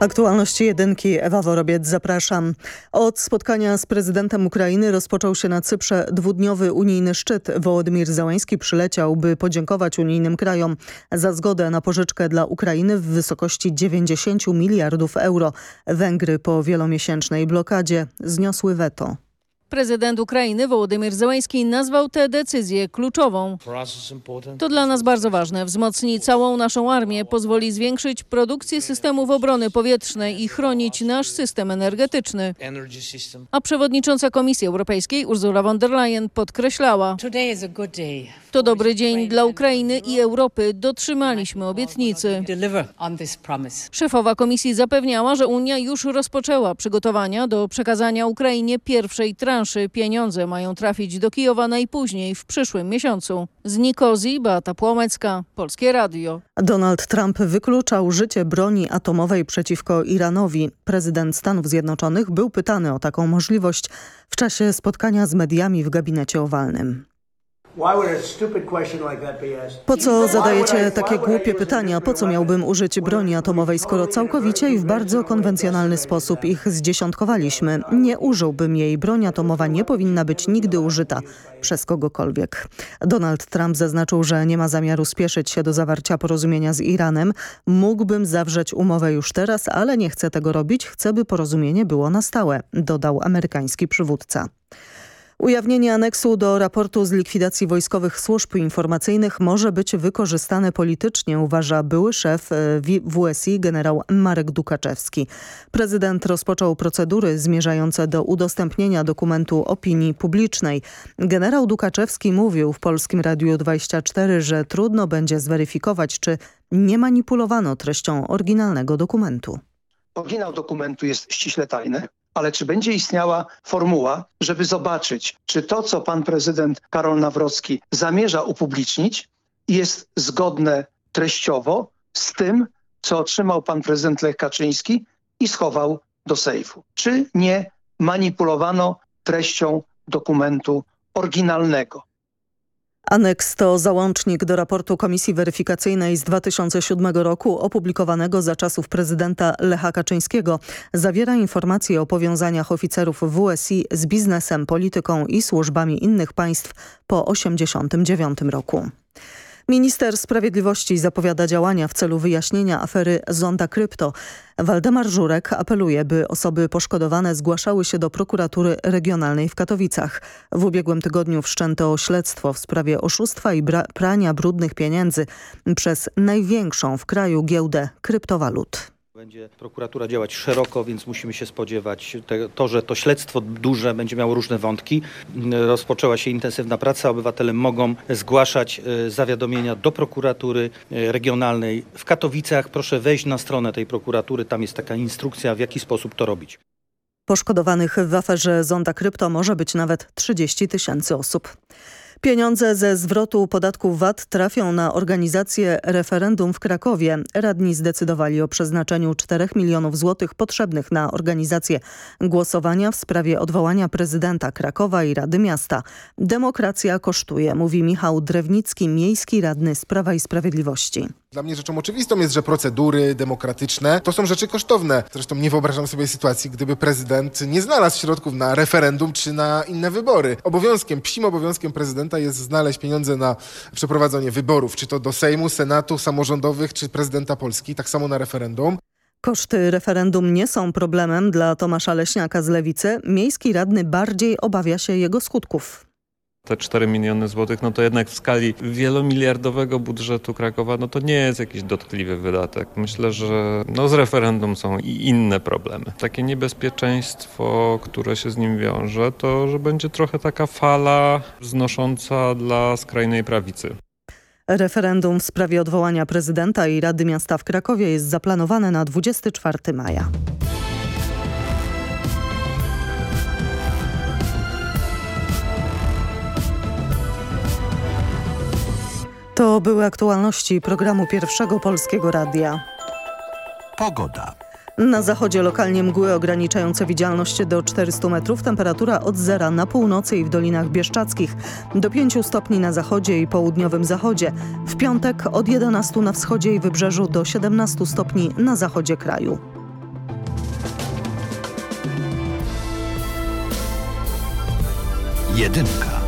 Aktualności jedynki, Ewa Worobiec, zapraszam. Od spotkania z prezydentem Ukrainy rozpoczął się na Cyprze dwudniowy unijny szczyt. Wołodymir Załański przyleciał, by podziękować unijnym krajom za zgodę na pożyczkę dla Ukrainy w wysokości 90 miliardów euro. Węgry po wielomiesięcznej blokadzie zniosły weto. Prezydent Ukrainy Wołodymyr Zełański nazwał tę decyzję kluczową. To dla nas bardzo ważne. Wzmocni całą naszą armię, pozwoli zwiększyć produkcję systemów obrony powietrznej i chronić nasz system energetyczny. A przewodnicząca Komisji Europejskiej Ursula von der Leyen podkreślała. To dobry dzień dla Ukrainy i Europy. Dotrzymaliśmy obietnicy. Szefowa komisji zapewniała, że Unia już rozpoczęła przygotowania do przekazania Ukrainie pierwszej transzy. Pieniądze mają trafić do Kijowa najpóźniej w przyszłym miesiącu. Z Nikozji Beata Płomecka, Polskie Radio. Donald Trump wykluczał życie broni atomowej przeciwko Iranowi. Prezydent Stanów Zjednoczonych był pytany o taką możliwość w czasie spotkania z mediami w gabinecie owalnym. Po co zadajecie takie głupie pytania? Po co miałbym użyć broni atomowej, skoro całkowicie i w bardzo konwencjonalny sposób ich zdziesiątkowaliśmy? Nie użyłbym jej. Broń atomowa nie powinna być nigdy użyta przez kogokolwiek. Donald Trump zaznaczył, że nie ma zamiaru spieszyć się do zawarcia porozumienia z Iranem. Mógłbym zawrzeć umowę już teraz, ale nie chcę tego robić. Chcę, by porozumienie było na stałe, dodał amerykański przywódca. Ujawnienie aneksu do raportu z likwidacji wojskowych służb informacyjnych może być wykorzystane politycznie, uważa były szef WSI generał Marek Dukaczewski. Prezydent rozpoczął procedury zmierzające do udostępnienia dokumentu opinii publicznej. Generał Dukaczewski mówił w Polskim Radiu 24, że trudno będzie zweryfikować, czy nie manipulowano treścią oryginalnego dokumentu. Oryginał dokumentu jest ściśle tajny ale czy będzie istniała formuła, żeby zobaczyć, czy to, co pan prezydent Karol Nawrocki zamierza upublicznić, jest zgodne treściowo z tym, co otrzymał pan prezydent Lech Kaczyński i schował do sejfu. Czy nie manipulowano treścią dokumentu oryginalnego. Aneks to załącznik do raportu Komisji Weryfikacyjnej z 2007 roku opublikowanego za czasów prezydenta Lecha Kaczyńskiego. Zawiera informacje o powiązaniach oficerów WSI z biznesem, polityką i służbami innych państw po 1989 roku. Minister Sprawiedliwości zapowiada działania w celu wyjaśnienia afery Zonda Krypto. Waldemar Żurek apeluje, by osoby poszkodowane zgłaszały się do prokuratury regionalnej w Katowicach. W ubiegłym tygodniu wszczęto śledztwo w sprawie oszustwa i prania brudnych pieniędzy przez największą w kraju giełdę kryptowalut. Będzie prokuratura działać szeroko, więc musimy się spodziewać te, to, że to śledztwo duże będzie miało różne wątki. Rozpoczęła się intensywna praca. Obywatele mogą zgłaszać e, zawiadomienia do prokuratury e, regionalnej w Katowicach. Proszę wejść na stronę tej prokuratury. Tam jest taka instrukcja, w jaki sposób to robić. Poszkodowanych w aferze Zonda Krypto może być nawet 30 tysięcy osób. Pieniądze ze zwrotu podatku VAT trafią na organizację referendum w Krakowie. Radni zdecydowali o przeznaczeniu 4 milionów złotych potrzebnych na organizację głosowania w sprawie odwołania prezydenta Krakowa i Rady Miasta. Demokracja kosztuje, mówi Michał Drewnicki, miejski radny z Prawa i Sprawiedliwości. Dla mnie rzeczą oczywistą jest, że procedury demokratyczne to są rzeczy kosztowne. Zresztą nie wyobrażam sobie sytuacji, gdyby prezydent nie znalazł środków na referendum czy na inne wybory. Obowiązkiem, psim obowiązkiem prezydenta jest znaleźć pieniądze na przeprowadzenie wyborów, czy to do Sejmu, Senatu, samorządowych, czy prezydenta Polski, tak samo na referendum. Koszty referendum nie są problemem dla Tomasza Leśniaka z Lewicy. Miejski radny bardziej obawia się jego skutków te 4 miliony złotych, no to jednak w skali wielomiliardowego budżetu Krakowa, no to nie jest jakiś dotkliwy wydatek. Myślę, że no z referendum są i inne problemy. Takie niebezpieczeństwo, które się z nim wiąże, to że będzie trochę taka fala znosząca dla skrajnej prawicy. Referendum w sprawie odwołania prezydenta i Rady Miasta w Krakowie jest zaplanowane na 24 maja. To były aktualności programu Pierwszego Polskiego Radia. Pogoda. Na zachodzie lokalnie mgły ograniczające widzialność do 400 metrów, temperatura od zera na północy i w dolinach bieszczadzkich, do 5 stopni na zachodzie i południowym zachodzie. W piątek od 11 na wschodzie i wybrzeżu do 17 stopni na zachodzie kraju. Jedynka.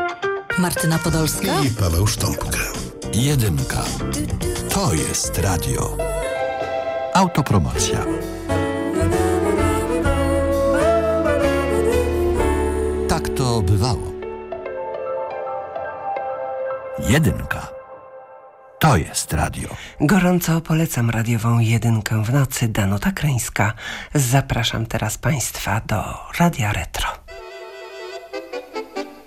Martyna Podolska. i Paweł Sztąpkę. Jedynka. To jest radio. Autopromocja. Tak to bywało. Jedynka. To jest radio. Gorąco polecam radiową jedynkę w nocy Danuta Kryńska. Zapraszam teraz Państwa do Radia Retro.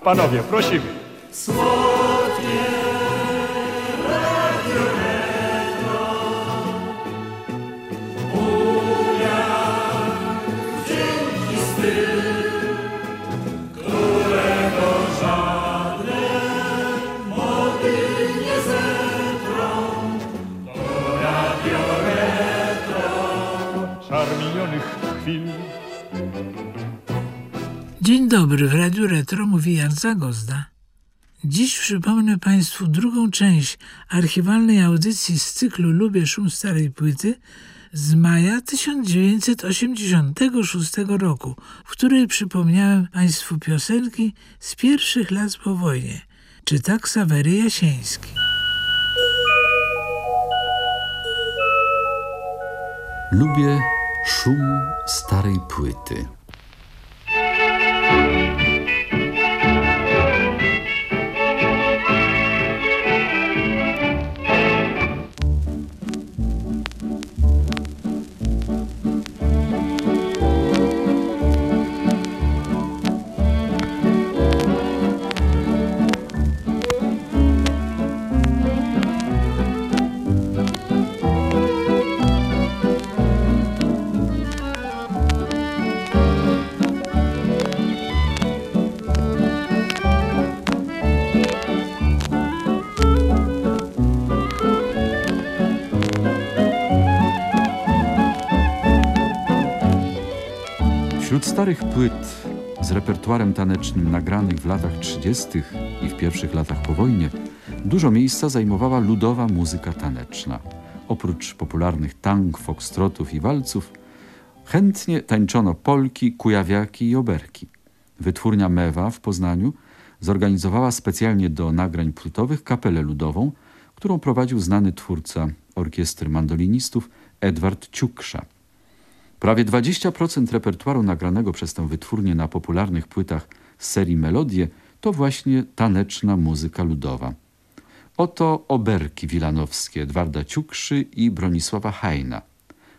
Panowie, prosimy. Dzień dobry, w Radiu Retro mówi Jan Zagozda. Dziś przypomnę Państwu drugą część archiwalnej audycji z cyklu Lubię szum starej płyty z maja 1986 roku, w której przypomniałem Państwu piosenki z pierwszych lat po wojnie. Czyta Ksawery Jasieński. Lubię szum starej płyty. Starych płyt z repertuarem tanecznym nagranych w latach 30. i w pierwszych latach po wojnie dużo miejsca zajmowała ludowa muzyka taneczna. Oprócz popularnych tang, fokstrotów i walców chętnie tańczono polki, kujawiaki i oberki. Wytwórnia Mewa w Poznaniu zorganizowała specjalnie do nagrań płytowych kapelę ludową, którą prowadził znany twórca orkiestry mandolinistów Edward Ciuksza. Prawie 20% repertuaru nagranego przez tę wytwórnię na popularnych płytach z serii Melodie to właśnie taneczna muzyka ludowa. Oto oberki wilanowskie Edwarda Ciukszy i Bronisława Hajna.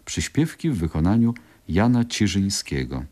Przyśpiewki w wykonaniu Jana Cirzyńskiego.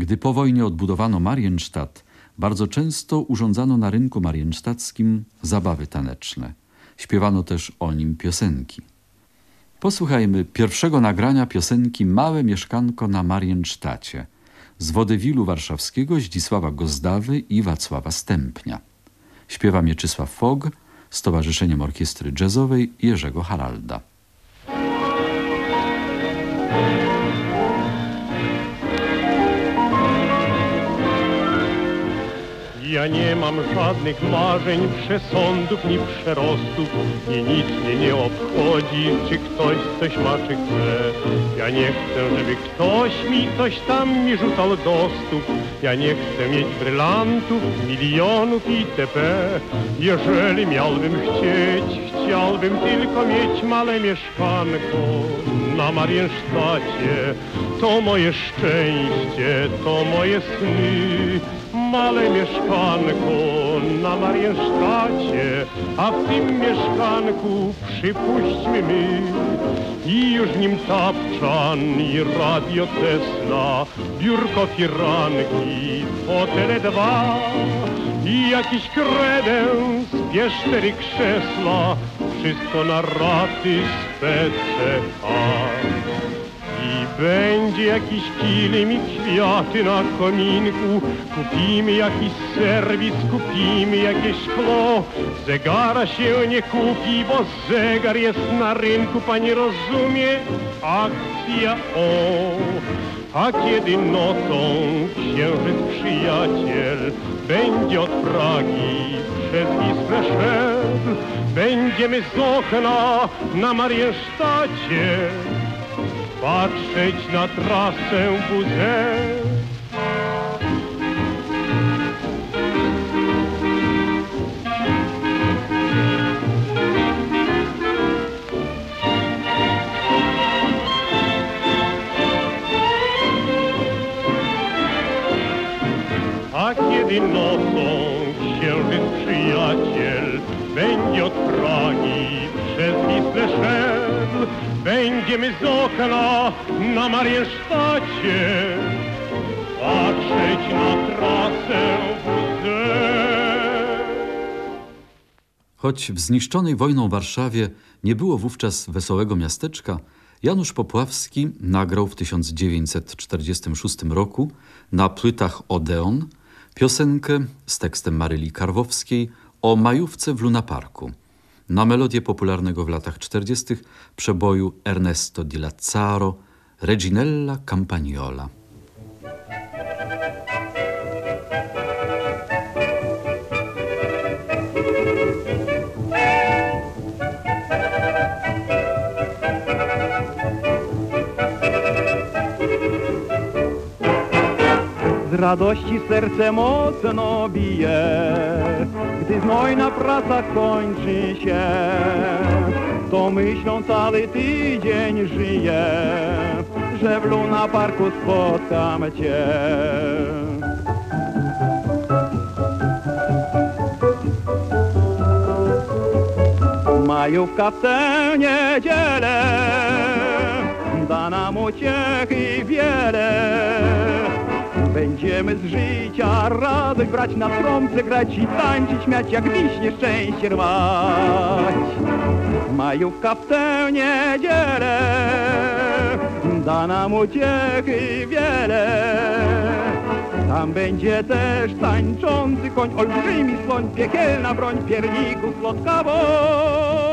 Gdy po wojnie odbudowano Marienstadt, bardzo często urządzano na rynku mariensztackim zabawy taneczne. Śpiewano też o nim piosenki. Posłuchajmy pierwszego nagrania piosenki Małe mieszkanko na Mariensztacie z wodewilu warszawskiego Zdzisława Gozdawy i Wacława Stępnia. Śpiewa Mieczysław Fog z Towarzyszeniem Orkiestry Jazzowej Jerzego Haralda. Ja nie mam żadnych marzeń, przesądów ni przerostów i nic mnie nie obchodzi, czy ktoś coś ma, czy chce. Ja nie chcę, żeby ktoś mi coś tam mi rzucał do. Ja nie chcę mieć brylantów, milionów itp. Jeżeli miałbym chcieć, chciałbym tylko mieć małe mieszkanko na Mariensztacie. To moje szczęście, to moje sny. Małe mieszkanko na Mariensztacie, a w tym mieszkanku przypuśćmy my. I już nim tapczan i radio Tesla, biurko firanki, fotele dwa i jakiś kredens, dwie cztery krzesła, wszystko na raty z. I będzie jakiś kilim i kwiaty na kominku, kupimy jakiś serwis, kupimy jakieś szkło. Zegara się nie kupi, bo zegar jest na rynku, pani rozumie? Akcja o. A kiedy nocą księżyc przyjaciel będzie od Pragi przez Wisłę szedł, będziemy z okna na Mariensztacie patrzeć na trasę WZ. Kiedy nocą księżyc przyjaciel będzie od przez Wisłę szedł, będziemy z okna na Mariensztacie patrzeć na trasę. Choć w zniszczonej wojną Warszawie nie było wówczas wesołego miasteczka, Janusz Popławski nagrał w 1946 roku na płytach Odeon piosenkę z tekstem Maryli Karwowskiej o majówce w Lunaparku na melodię popularnego w latach 40. przeboju Ernesto di Lazzaro Reginella Campagnola. Radości serce mocno bije, gdy znojna praca kończy się, to myślą cały tydzień żyje, że w Luna Parku spotkam Cię. Majówka w tę niedzielę da nam uciechy wiele. Będziemy z życia radość brać, na trąbce grać i tańczyć, śmiać, jak wiśnie szczęście rwać. Majówka w tę niedzielę da nam uciechy wiele. Tam będzie też tańczący koń, olbrzymi słoń, piekielna broń, pierników słodka woń.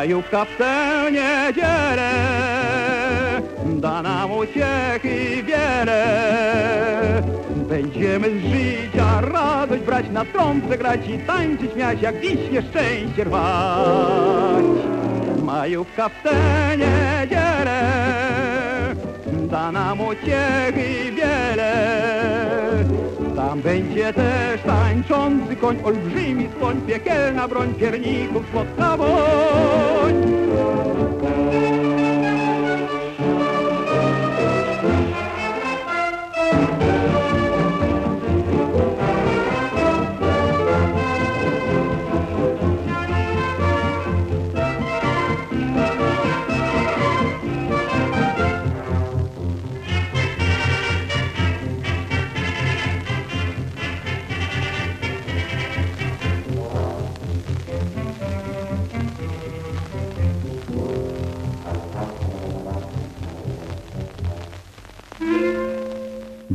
Majówka w tę niedzielę da nam uciechy wiele. Będziemy z życia radość brać, na trąbce grać i tańczyć, śmiać, jak dziś nieszczęście rwać. Majówka w tę niedzielę da nam uciechy wiele. Tam będzie też tańczący koń, olbrzymi słoń, piekielna broń, pierników słodka woń.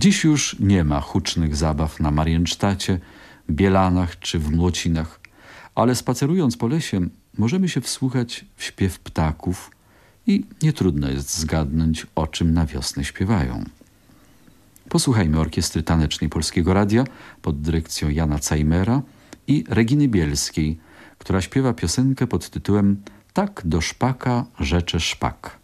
Dziś już nie ma hucznych zabaw na Mariensztacie, Bielanach czy w Młocinach, ale spacerując po lesie możemy się wsłuchać w śpiew ptaków i nietrudno jest zgadnąć, o czym na wiosnę śpiewają. Posłuchajmy Orkiestry Tanecznej Polskiego Radia pod dyrekcją Jana Cajmera i Reginy Bielskiej, która śpiewa piosenkę pod tytułem Tak do szpaka rzecze szpak.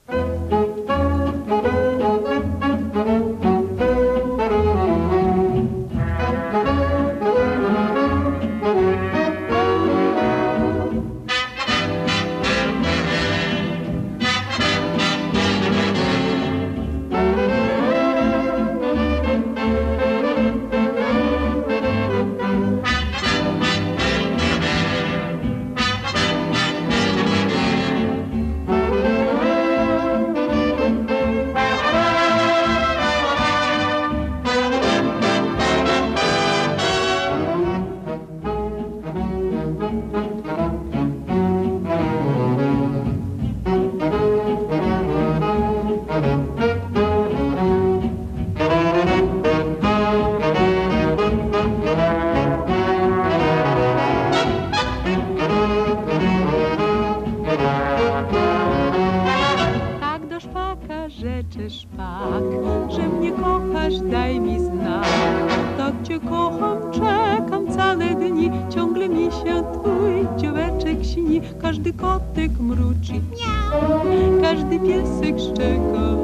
Każdy kotek mruczy, miau, każdy piesek szczeka,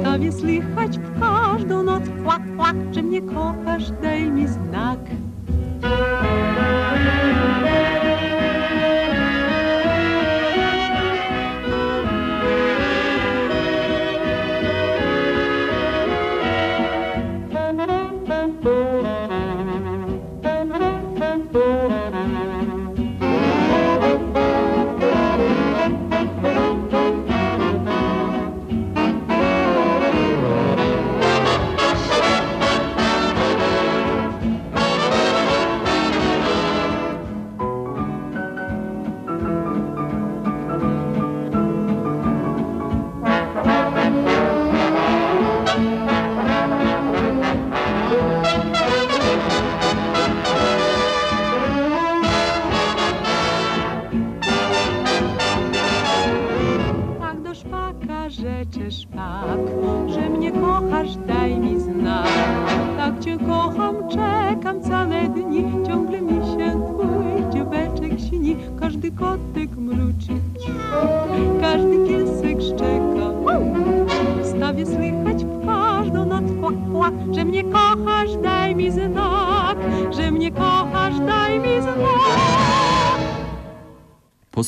stawię słychać w każdą noc, kłak, kłak, że mnie kochasz, daj mi znak.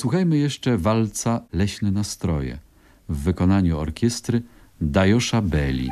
Posłuchajmy jeszcze walca Leśne Nastroje w wykonaniu orkiestry Dajosza Beli.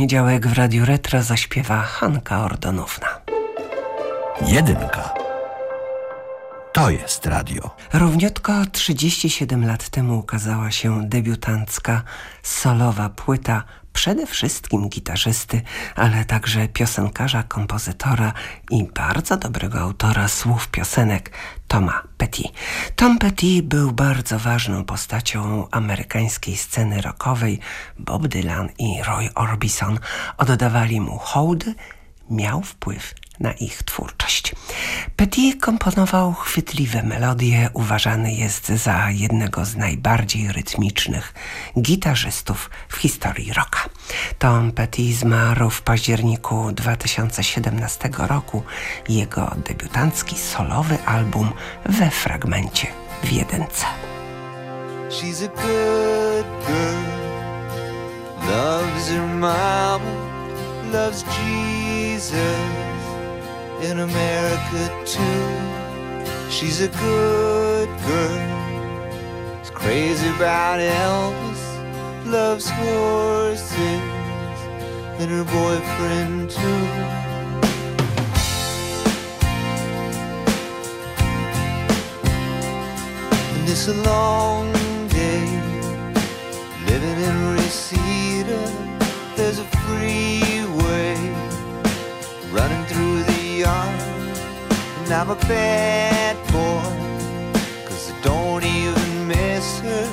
Poniedziałek w Radiu Retro zaśpiewa Hanka Ordonówna. Jedynka. To jest radio. Równiutko 37 lat temu ukazała się debiutancka solowa płyta przede wszystkim gitarzysty, ale także piosenkarza, kompozytora i bardzo dobrego autora słów piosenek Toma Petty. Tom Petty był bardzo ważną postacią amerykańskiej sceny rockowej. Bob Dylan i Roy Orbison oddawali mu hołdy, miał wpływ na ich twórczość. Petit komponował chwytliwe melodie, uważany jest za jednego z najbardziej rytmicznych gitarzystów w historii rocka. Tom Petty zmarł w październiku 2017 roku. Jego debiutancki solowy album we fragmencie w jedynce. She's a good girl, loves her mama, loves Jesus. In America too. She's a good girl. She's crazy about Elvis, loves horses, and her boyfriend too. And it's a long day living in Reseda. There's a freeway And I'm a bad boy Cause I don't even miss her.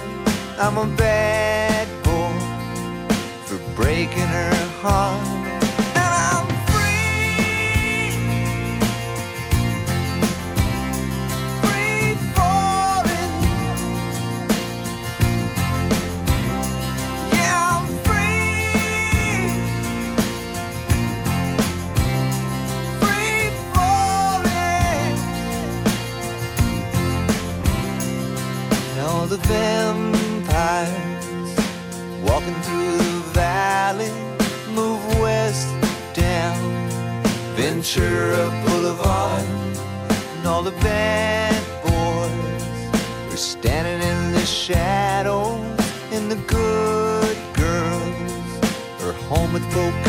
I'm a bad boy For breaking her heart the vampires walking through the valley move west down Ventura Boulevard and all the bad boys are standing in the shadows and the good girls are home with broken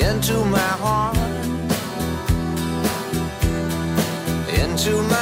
into my heart, into my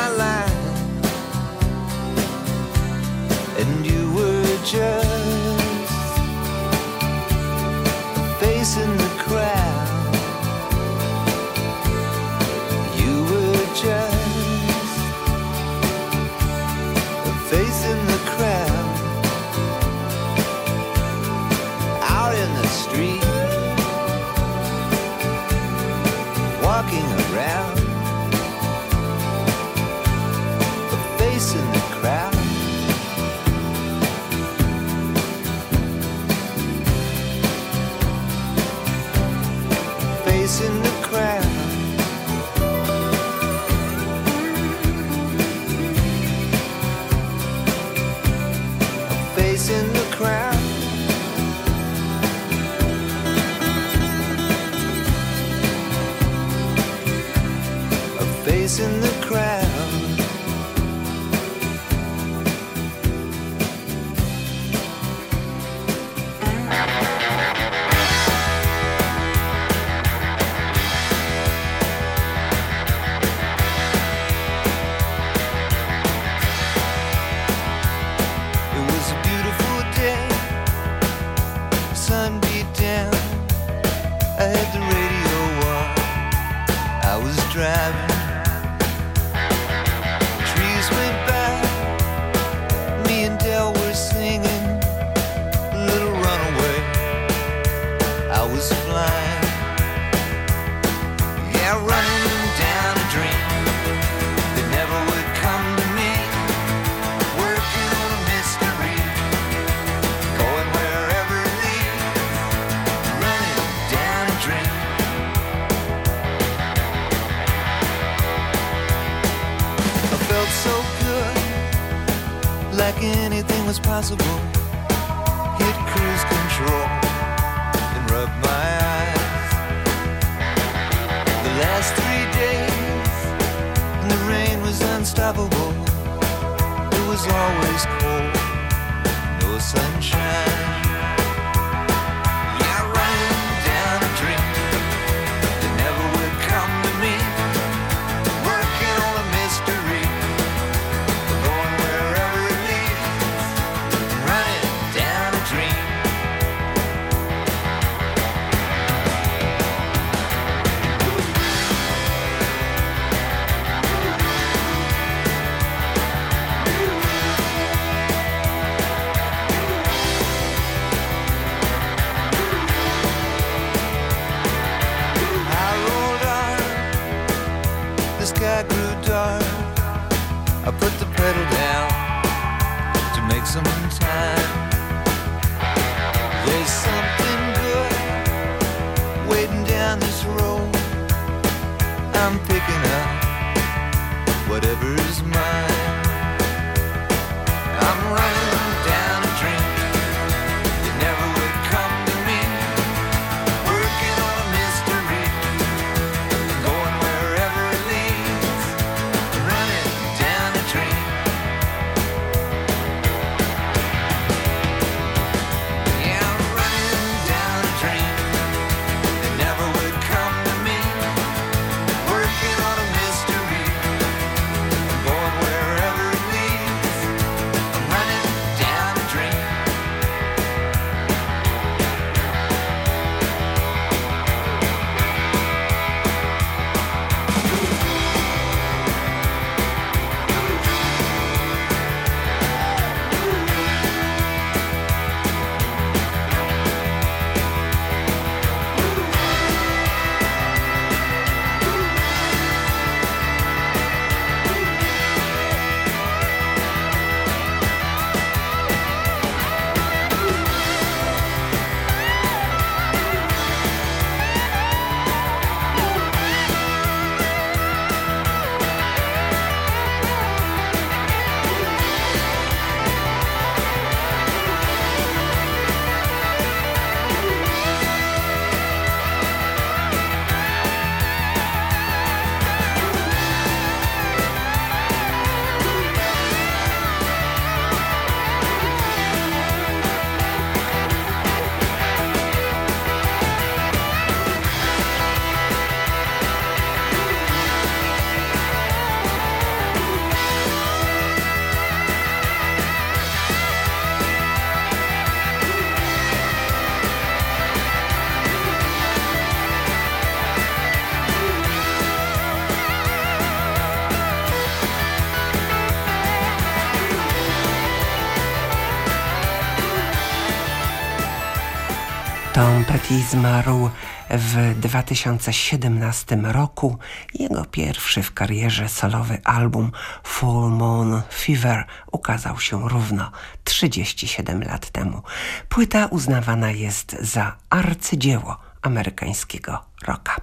Petty zmarł w 2017 roku. Jego pierwszy w karierze solowy album Full Moon Fever ukazał się równo 37 lat temu. Płyta uznawana jest za arcydzieło amerykańskiego rocka.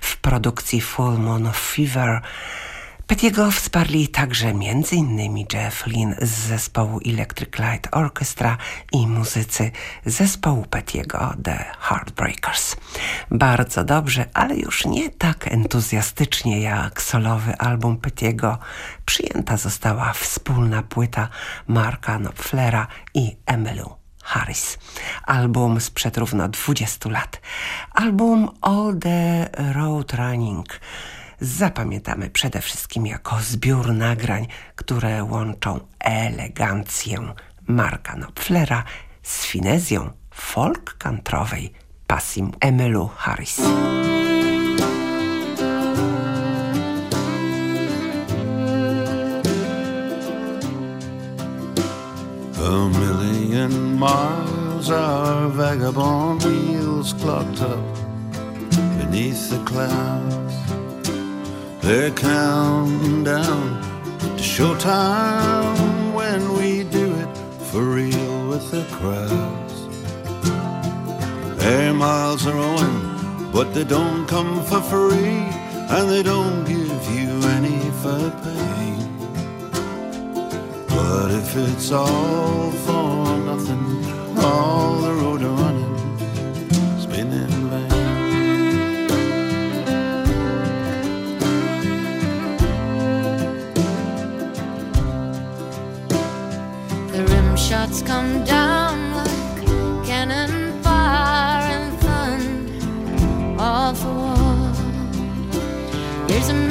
W produkcji Full Moon Fever Pettiego wsparli także m.in. Jeff Lynne z zespołu Electric Light Orchestra i muzycy zespołu Pettiego The Heartbreakers. Bardzo dobrze, ale już nie tak entuzjastycznie jak solowy album Pettiego przyjęta została wspólna płyta Marka Knopflera i Emmylou Harris. Album sprzed równo 20 lat. Album All the Road Running zapamiętamy przede wszystkim jako zbiór nagrań, które łączą elegancję Marka Knopflera z finezją folk countrywej pasji Emmylou Harris. A million miles our vagabond wheels clocked up beneath the clouds. They're counting down to showtime when we do it for real with the crowds. Their miles are owing, but they don't come for free, and they don't give you any for paying. But if it's all for nothing, all the road running, shots come down like cannon fire and thunder, all for war. There's a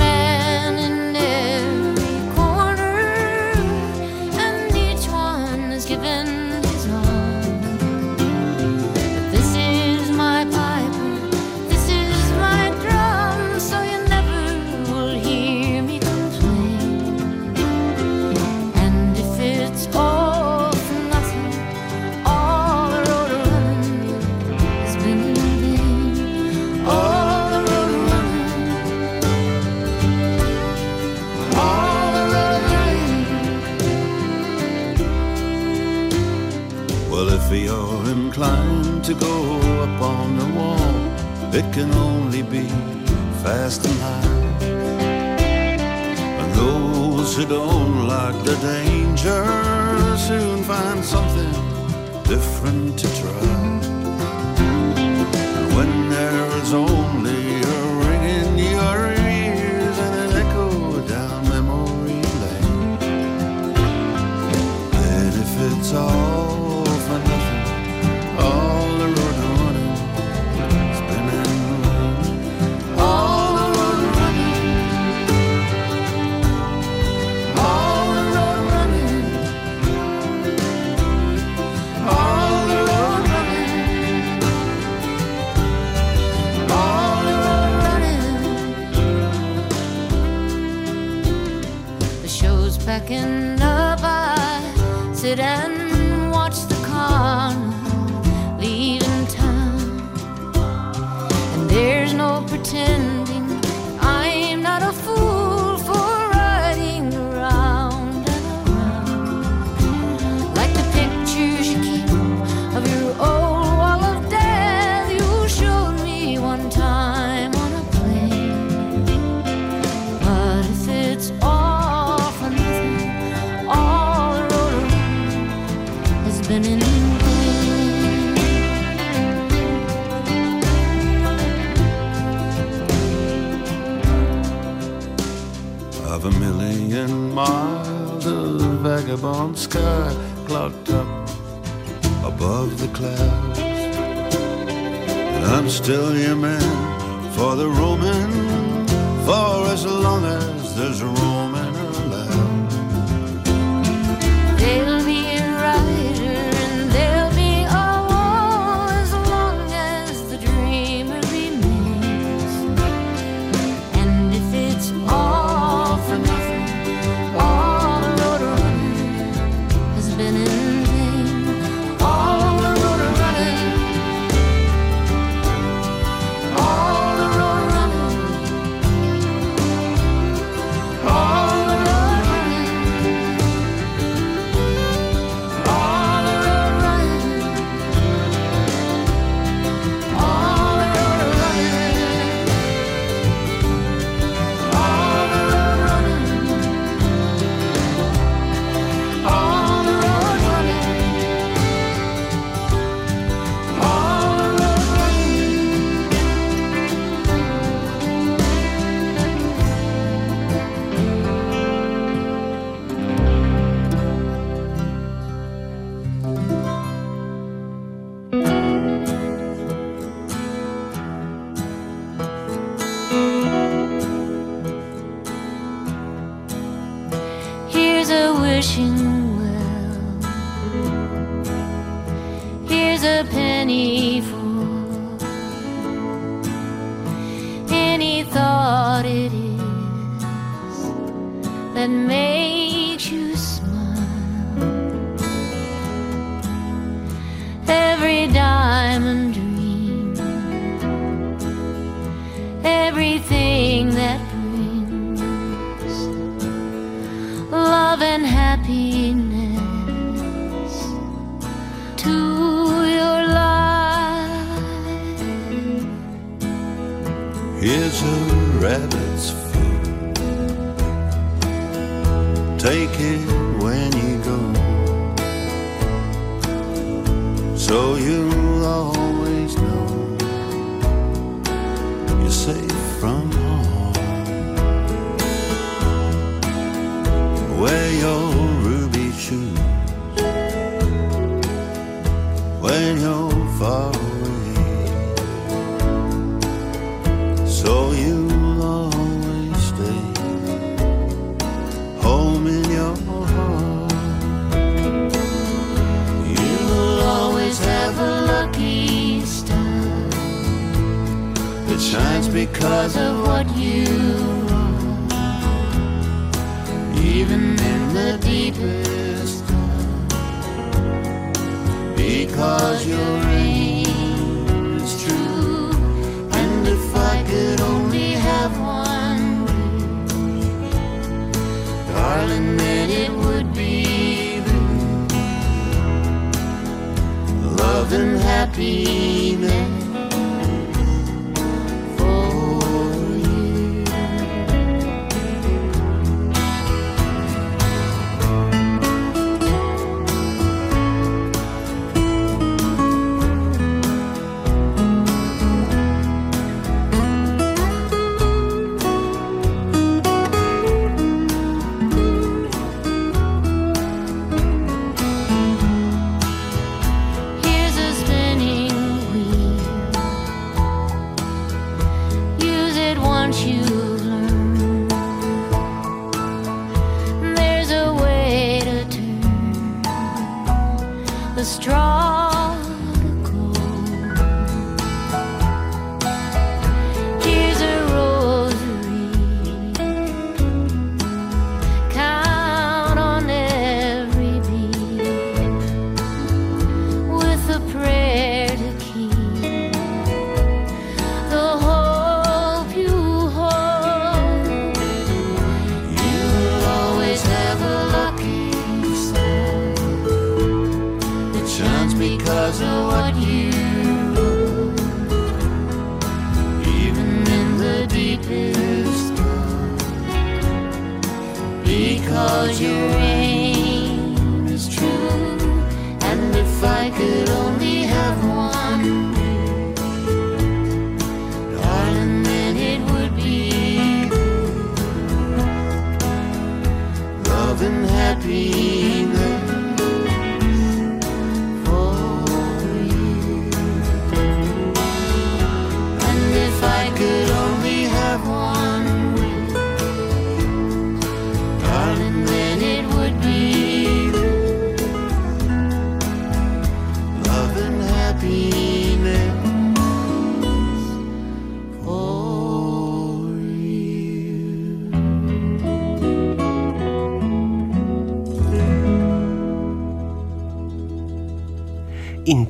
happy.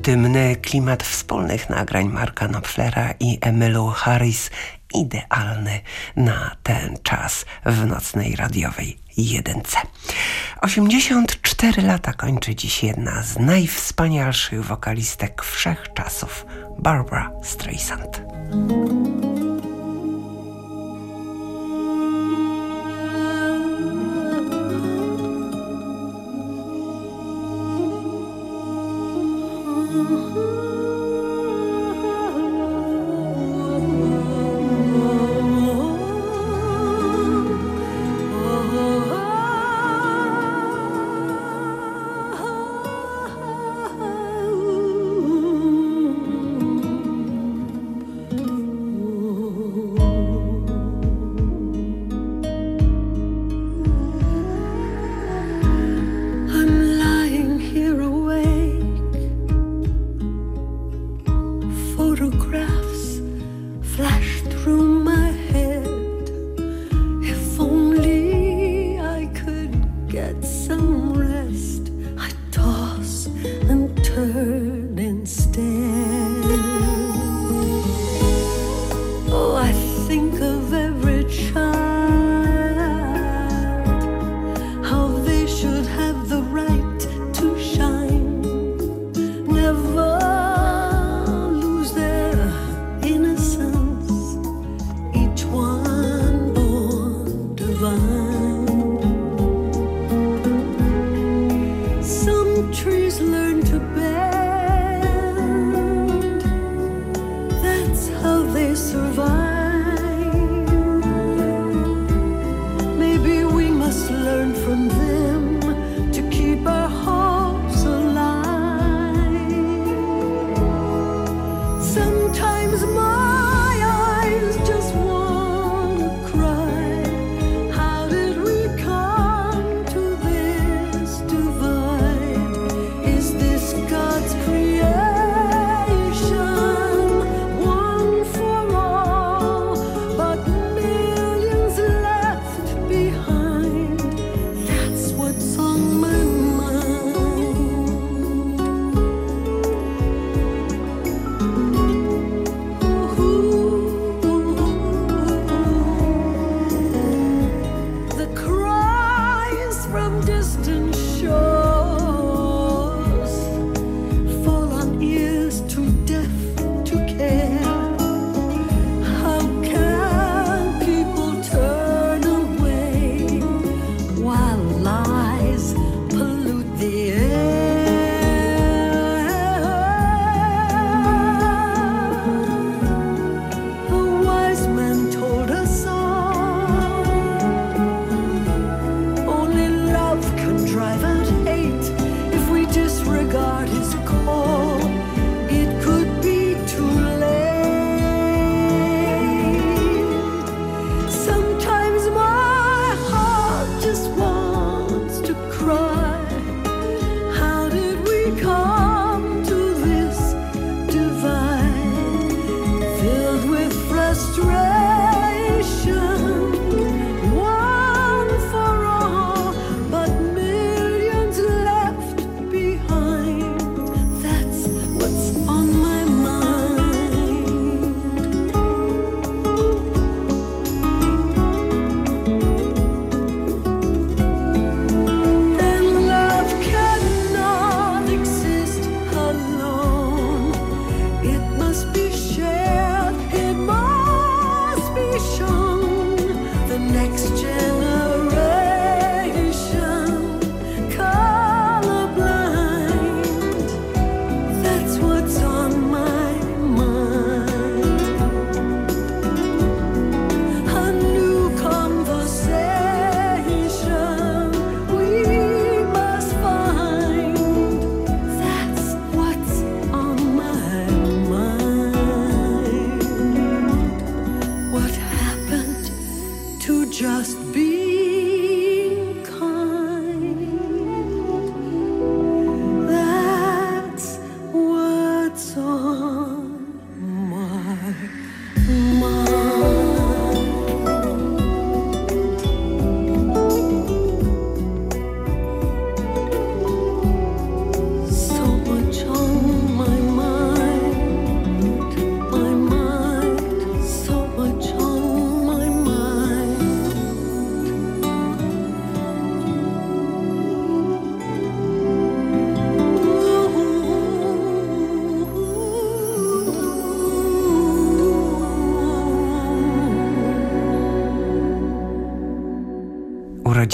intymny klimat wspólnych nagrań Marka Knopflera i Emilu Harris idealny na ten czas w nocnej radiowej jedynce. 84 lata kończy dziś jedna z najwspanialszych wokalistek wszechczasów, Barbara Streisand.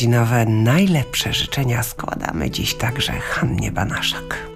Urodzinowe najlepsze życzenia składamy dziś także Hannie Banaszak.